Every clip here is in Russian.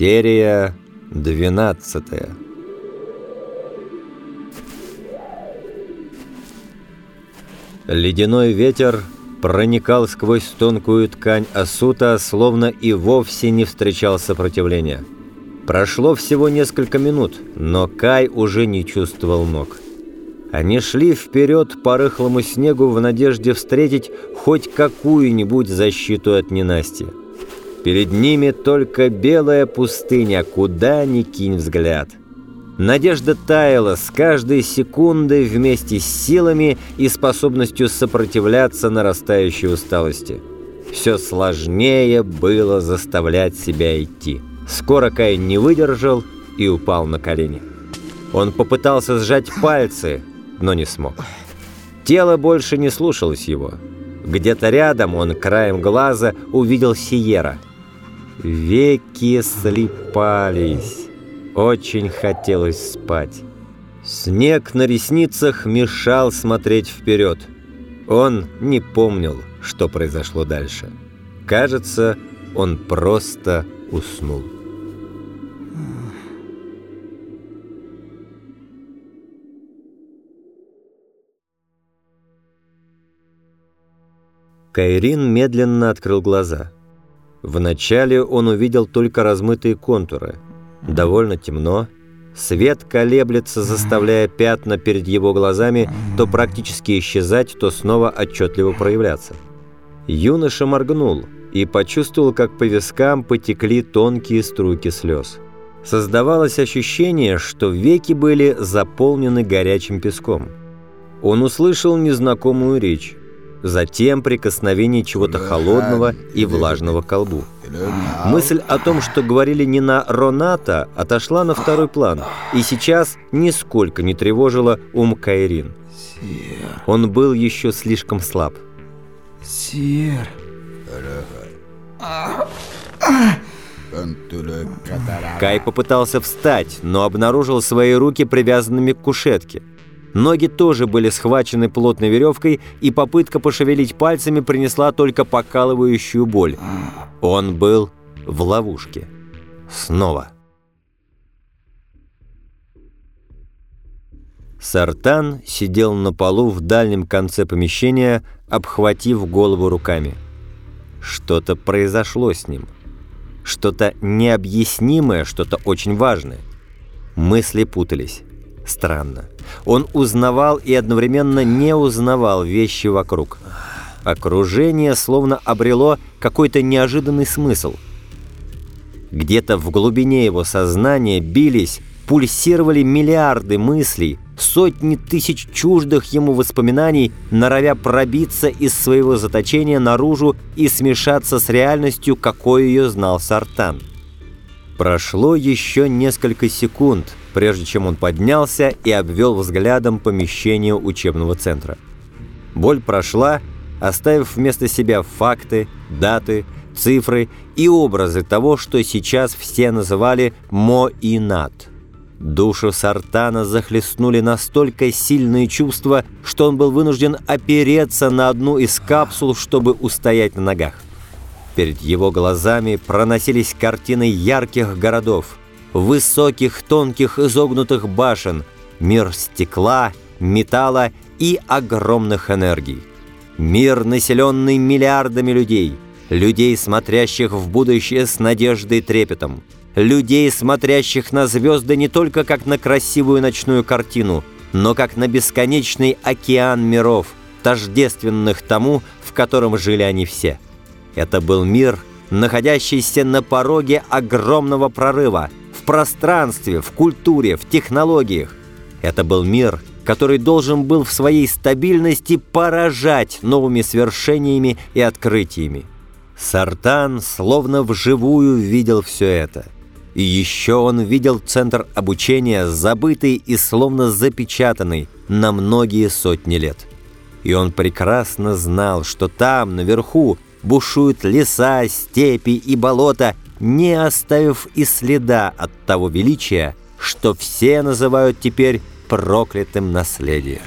Серия 12 Ледяной ветер проникал сквозь тонкую ткань Асута, словно и вовсе не встречал сопротивления. Прошло всего несколько минут, но Кай уже не чувствовал ног. Они шли вперед по рыхлому снегу в надежде встретить хоть какую-нибудь защиту от ненастья. Перед ними только белая пустыня, куда ни кинь взгляд. Надежда таяла с каждой секундой вместе с силами и способностью сопротивляться нарастающей усталости. Все сложнее было заставлять себя идти. Скоро Кай не выдержал и упал на колени. Он попытался сжать пальцы, но не смог. Тело больше не слушалось его. Где-то рядом он краем глаза увидел Сиера. Веки слипались. Очень хотелось спать. Снег на ресницах мешал смотреть вперед. Он не помнил, что произошло дальше. Кажется, он просто уснул. Кайрин медленно открыл глаза. Вначале он увидел только размытые контуры. Довольно темно. Свет колеблется, заставляя пятна перед его глазами то практически исчезать, то снова отчетливо проявляться. Юноша моргнул и почувствовал, как по вискам потекли тонкие струйки слез. Создавалось ощущение, что веки были заполнены горячим песком. Он услышал незнакомую речь затем прикосновение чего-то холодного и влажного к колбу. Мысль о том, что говорили не на Роната, отошла на второй план, и сейчас нисколько не тревожила ум Кайрин. Он был еще слишком слаб. Сир. Кай попытался встать, но обнаружил свои руки привязанными к кушетке. Ноги тоже были схвачены плотной веревкой, и попытка пошевелить пальцами принесла только покалывающую боль. Он был в ловушке. Снова. Сартан сидел на полу в дальнем конце помещения, обхватив голову руками. Что-то произошло с ним. Что-то необъяснимое, что-то очень важное. Мысли путались. Странно. Он узнавал и одновременно не узнавал вещи вокруг. Окружение словно обрело какой-то неожиданный смысл. Где-то в глубине его сознания бились, пульсировали миллиарды мыслей, сотни тысяч чуждых ему воспоминаний, норовя пробиться из своего заточения наружу и смешаться с реальностью, какой ее знал Сартан. Прошло еще несколько секунд, прежде чем он поднялся и обвел взглядом помещение учебного центра. Боль прошла, оставив вместо себя факты, даты, цифры и образы того, что сейчас все называли «мо» и «над». Душу Сартана захлестнули настолько сильные чувства, что он был вынужден опереться на одну из капсул, чтобы устоять на ногах. Перед его глазами проносились картины ярких городов, высоких, тонких, изогнутых башен, мир стекла, металла и огромных энергий. Мир, населенный миллиардами людей, людей, смотрящих в будущее с надеждой и трепетом, людей, смотрящих на звезды не только как на красивую ночную картину, но как на бесконечный океан миров, тождественных тому, в котором жили они все – это был мир, находящийся на пороге огромного прорыва пространстве, в культуре, в технологиях. Это был мир, который должен был в своей стабильности поражать новыми свершениями и открытиями. Сартан словно вживую видел все это. И еще он видел центр обучения, забытый и словно запечатанный на многие сотни лет. И он прекрасно знал, что там, наверху, бушуют леса, степи и болота, не оставив и следа от того величия, что все называют теперь проклятым наследием.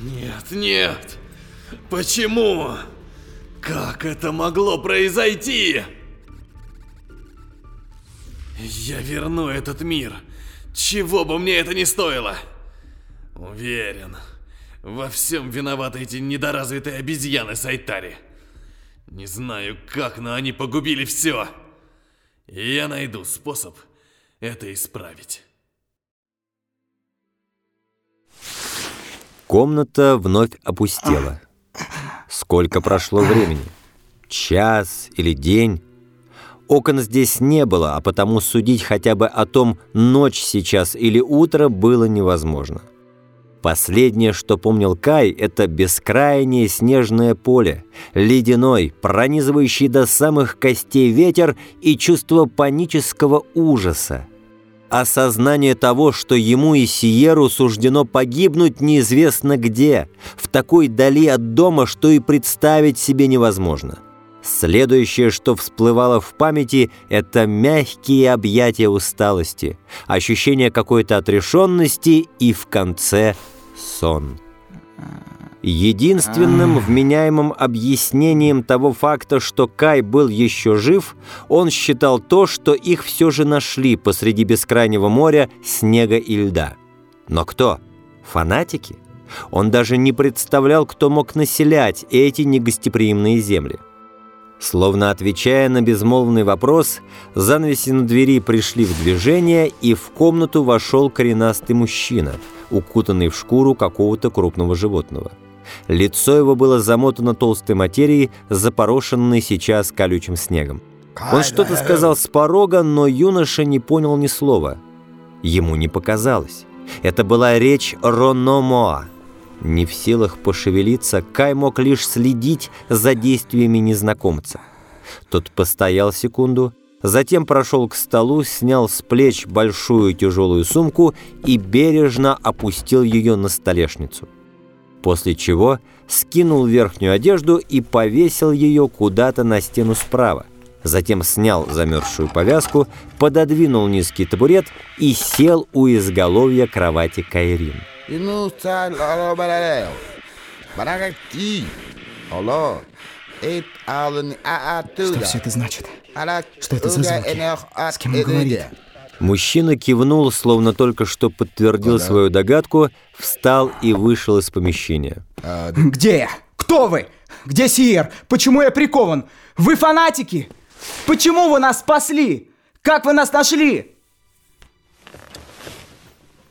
Нет, нет, нет. Почему? Как это могло произойти? Я верну этот мир, чего бы мне это ни стоило. Уверен, во всем виноваты эти недоразвитые обезьяны Сайтари. Не знаю как, но они погубили все. И я найду способ это исправить. Комната вновь опустела. Сколько прошло времени? Час или день? Окон здесь не было, а потому судить хотя бы о том, ночь сейчас или утро, было невозможно. Последнее, что помнил Кай, это бескрайнее снежное поле, ледяной, пронизывающий до самых костей ветер и чувство панического ужаса. Осознание того, что ему и Сиеру суждено погибнуть неизвестно где, в такой дали от дома, что и представить себе невозможно. Следующее, что всплывало в памяти, это мягкие объятия усталости, ощущение какой-то отрешенности и в конце сон. Единственным вменяемым объяснением того факта, что Кай был еще жив, он считал то, что их все же нашли посреди бескрайнего моря снега и льда. Но кто? Фанатики? Он даже не представлял, кто мог населять эти негостеприимные земли. Словно отвечая на безмолвный вопрос, занавеси на двери пришли в движение, и в комнату вошел коренастый мужчина, укутанный в шкуру какого-то крупного животного. Лицо его было замотано толстой материей, запорошенной сейчас колючим снегом. Он что-то сказал с порога, но юноша не понял ни слова. Ему не показалось. Это была речь Рономоа. Не в силах пошевелиться, Кай мог лишь следить за действиями незнакомца. Тот постоял секунду, затем прошел к столу, снял с плеч большую тяжелую сумку и бережно опустил ее на столешницу. После чего скинул верхнюю одежду и повесил ее куда-то на стену справа. Затем снял замерзшую повязку, пододвинул низкий табурет и сел у изголовья кровати Кайрин. Что все это значит? Что это за звуки? С кем он говорит? Мужчина кивнул, словно только что подтвердил свою догадку, встал и вышел из помещения. Где я? Кто вы? Где Сиер? Почему я прикован? Вы фанатики? Почему вы нас спасли? Как вы нас нашли?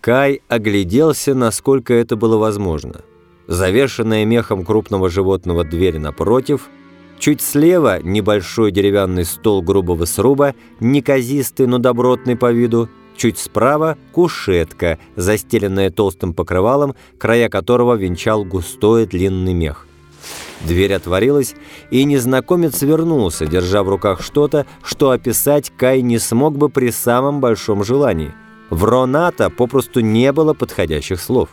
Кай огляделся, насколько это было возможно. Завешенная мехом крупного животного дверь напротив, чуть слева небольшой деревянный стол грубого сруба, неказистый, но добротный по виду, чуть справа кушетка, застеленная толстым покрывалом, края которого венчал густой длинный мех. Дверь отворилась, и незнакомец вернулся, держа в руках что-то, что описать Кай не смог бы при самом большом желании – в Роната попросту не было подходящих слов.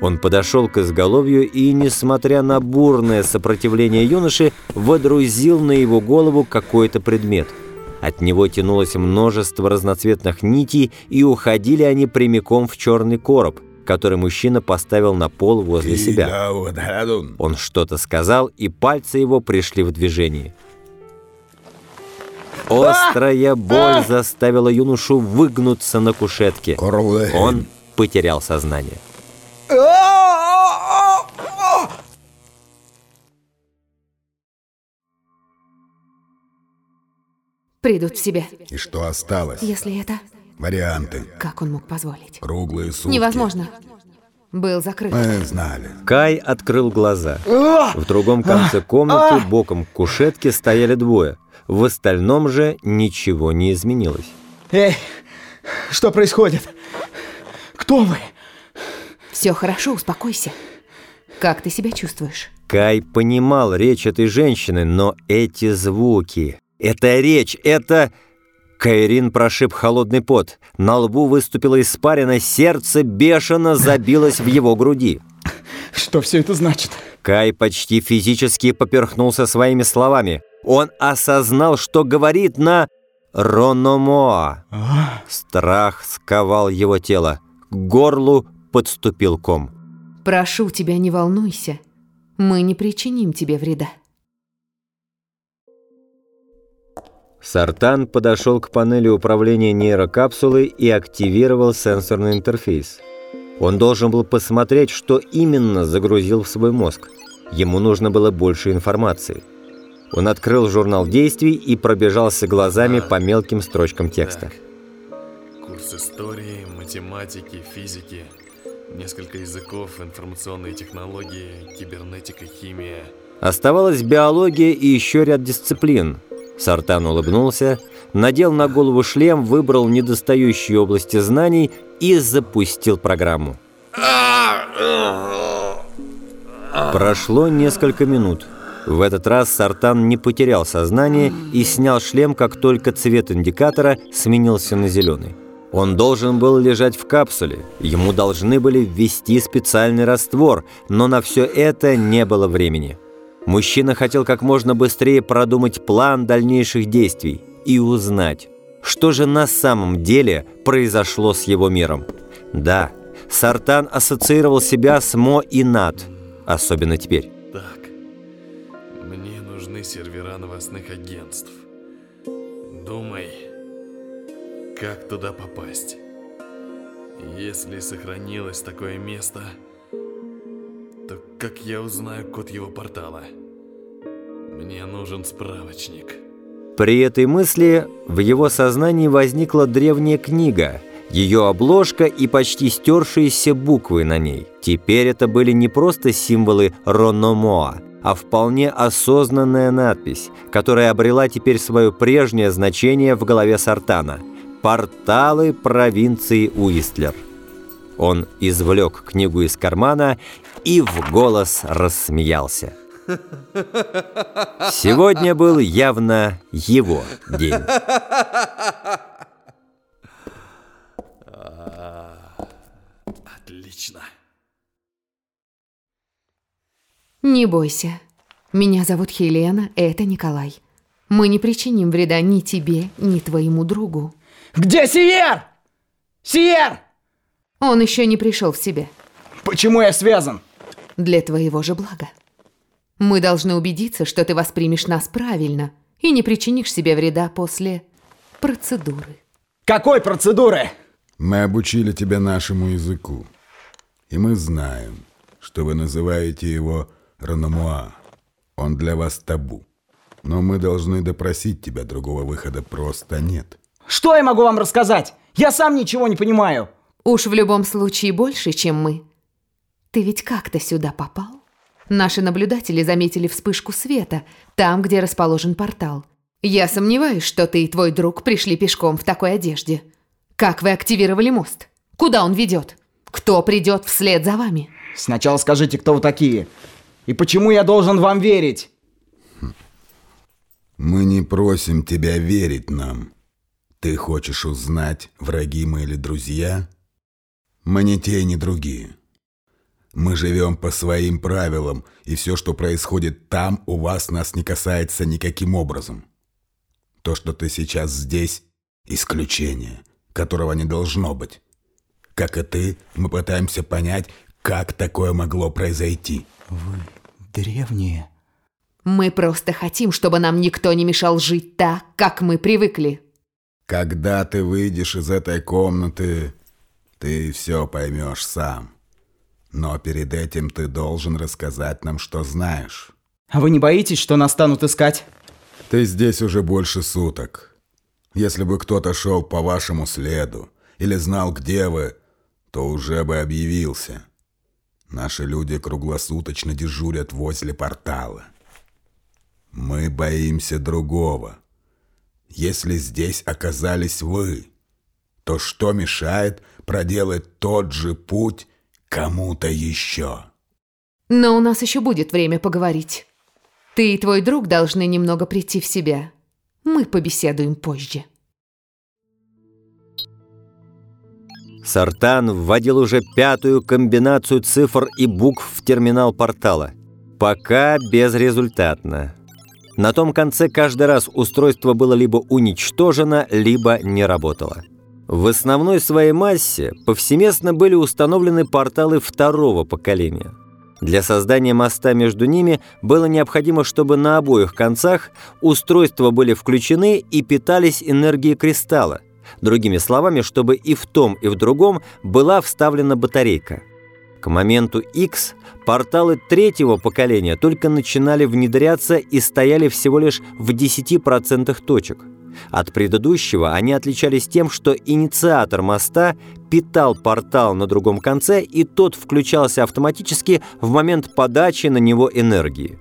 Он подошел к изголовью и, несмотря на бурное сопротивление юноши, водрузил на его голову какой-то предмет. От него тянулось множество разноцветных нитей, и уходили они прямиком в черный короб, который мужчина поставил на пол возле себя. Он что-то сказал, и пальцы его пришли в движение. Острая боль заставила юношу выгнуться на кушетке. Он потерял сознание. Придут в себя. И что осталось? Если это... Варианты. Как он мог позволить? Круглые сутки. Невозможно. Был закрыт. Мы знали. Кай открыл глаза. В другом конце комнаты, боком к кушетке, стояли двое. В остальном же ничего не изменилось. Эй, что происходит? Кто вы? Все хорошо, успокойся. Как ты себя чувствуешь? Кай понимал речь этой женщины, но эти звуки... Это речь, это... Кайрин прошиб холодный пот. На лбу выступило испарина, сердце бешено забилось в его груди. Что все это значит? Кай почти физически поперхнулся своими словами. Он осознал, что говорит на Рономоа. А? Страх сковал его тело. К горлу подступил ком. «Прошу тебя, не волнуйся. Мы не причиним тебе вреда». Сартан подошел к панели управления нейрокапсулы и активировал сенсорный интерфейс. Он должен был посмотреть, что именно загрузил в свой мозг. Ему нужно было больше информации. Он открыл журнал действий и пробежался глазами по мелким строчкам текста. Так. Курс истории, математики, физики, несколько языков, информационные технологии, кибернетика, химия. Оставалась биология и еще ряд дисциплин. Сартан улыбнулся, надел на голову шлем, выбрал недостающие области знаний и запустил программу. Прошло несколько минут. В этот раз Сартан не потерял сознание и снял шлем, как только цвет индикатора сменился на зеленый. Он должен был лежать в капсуле, ему должны были ввести специальный раствор, но на все это не было времени. Мужчина хотел как можно быстрее продумать план дальнейших действий и узнать, что же на самом деле произошло с его миром. Да, Сартан ассоциировал себя с Мо и Над, особенно теперь. Так, мне нужны сервера новостных агентств. Думай, как туда попасть. Если сохранилось такое место, то как я узнаю код его портала? Мне нужен справочник. При этой мысли в его сознании возникла древняя книга, ее обложка и почти стершиеся буквы на ней. Теперь это были не просто символы Рономоа, а вполне осознанная надпись, которая обрела теперь свое прежнее значение в голове Сартана – «Порталы провинции Уистлер». Он извлек книгу из кармана и в голос рассмеялся. Сегодня был явно его день. Отлично. Не бойся. Меня зовут Хелена, это Николай. Мы не причиним вреда ни тебе, ни твоему другу. Где Сиер? Сиер! Он еще не пришел в себя. Почему я связан? Для твоего же блага. Мы должны убедиться, что ты воспримешь нас правильно и не причинишь себе вреда после процедуры. Какой процедуры? Мы обучили тебя нашему языку. И мы знаем, что вы называете его Ранамуа. Он для вас табу. Но мы должны допросить тебя, другого выхода просто нет. Что я могу вам рассказать? Я сам ничего не понимаю. Уж в любом случае больше, чем мы. Ты ведь как-то сюда попал? Наши наблюдатели заметили вспышку света там, где расположен портал. Я сомневаюсь, что ты и твой друг пришли пешком в такой одежде. Как вы активировали мост? Куда он ведет? Кто придет вслед за вами? Сначала скажите, кто вы такие. И почему я должен вам верить? Мы не просим тебя верить нам. Ты хочешь узнать, враги мы или друзья? Мы не те, ни другие. Мы живем по своим правилам, и все, что происходит там, у вас нас не касается никаким образом. То, что ты сейчас здесь – исключение, которого не должно быть. Как и ты, мы пытаемся понять, как такое могло произойти. Вы древние. Мы просто хотим, чтобы нам никто не мешал жить так, как мы привыкли. Когда ты выйдешь из этой комнаты, ты все поймешь сам. Но перед этим ты должен рассказать нам, что знаешь. А вы не боитесь, что нас станут искать? Ты здесь уже больше суток. Если бы кто-то шел по вашему следу или знал, где вы, то уже бы объявился. Наши люди круглосуточно дежурят возле портала. Мы боимся другого. Если здесь оказались вы, то что мешает проделать тот же путь кому-то еще? Но у нас еще будет время поговорить. Ты и твой друг должны немного прийти в себя. Мы побеседуем позже. Сартан вводил уже пятую комбинацию цифр и букв в терминал портала. Пока безрезультатно. На том конце каждый раз устройство было либо уничтожено, либо не работало. В основной своей массе повсеместно были установлены порталы второго поколения. Для создания моста между ними было необходимо, чтобы на обоих концах устройства были включены и питались энергией кристалла. Другими словами, чтобы и в том, и в другом была вставлена батарейка. К моменту X порталы третьего поколения только начинали внедряться и стояли всего лишь в 10% точек. От предыдущего они отличались тем, что инициатор моста питал портал на другом конце, и тот включался автоматически в момент подачи на него энергии.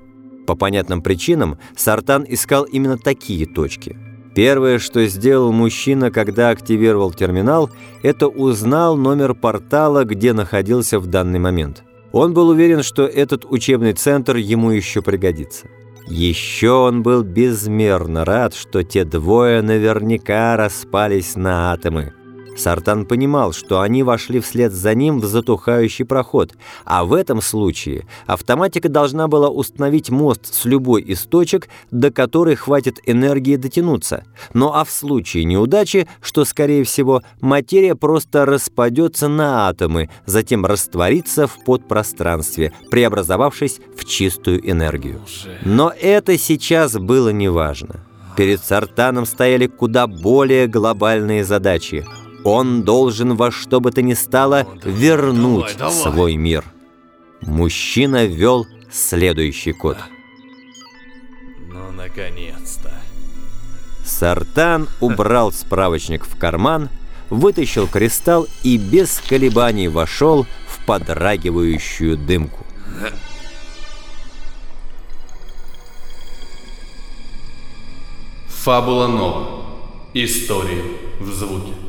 По понятным причинам Сартан искал именно такие точки. Первое, что сделал мужчина, когда активировал терминал, это узнал номер портала, где находился в данный момент. Он был уверен, что этот учебный центр ему еще пригодится. Еще он был безмерно рад, что те двое наверняка распались на атомы. Сартан понимал, что они вошли вслед за ним в затухающий проход, а в этом случае автоматика должна была установить мост с любой из точек, до которой хватит энергии дотянуться. Ну а в случае неудачи, что скорее всего, материя просто распадется на атомы, затем растворится в подпространстве, преобразовавшись в чистую энергию. Но это сейчас было неважно. Перед Сартаном стояли куда более глобальные задачи – он должен во что бы то ни стало вернуть давай, давай. свой мир. Мужчина ввел следующий код. Ну, наконец-то. Сартан убрал справочник в карман, вытащил кристалл и без колебаний вошел в подрагивающую дымку. Фабула Нова. История в звуке.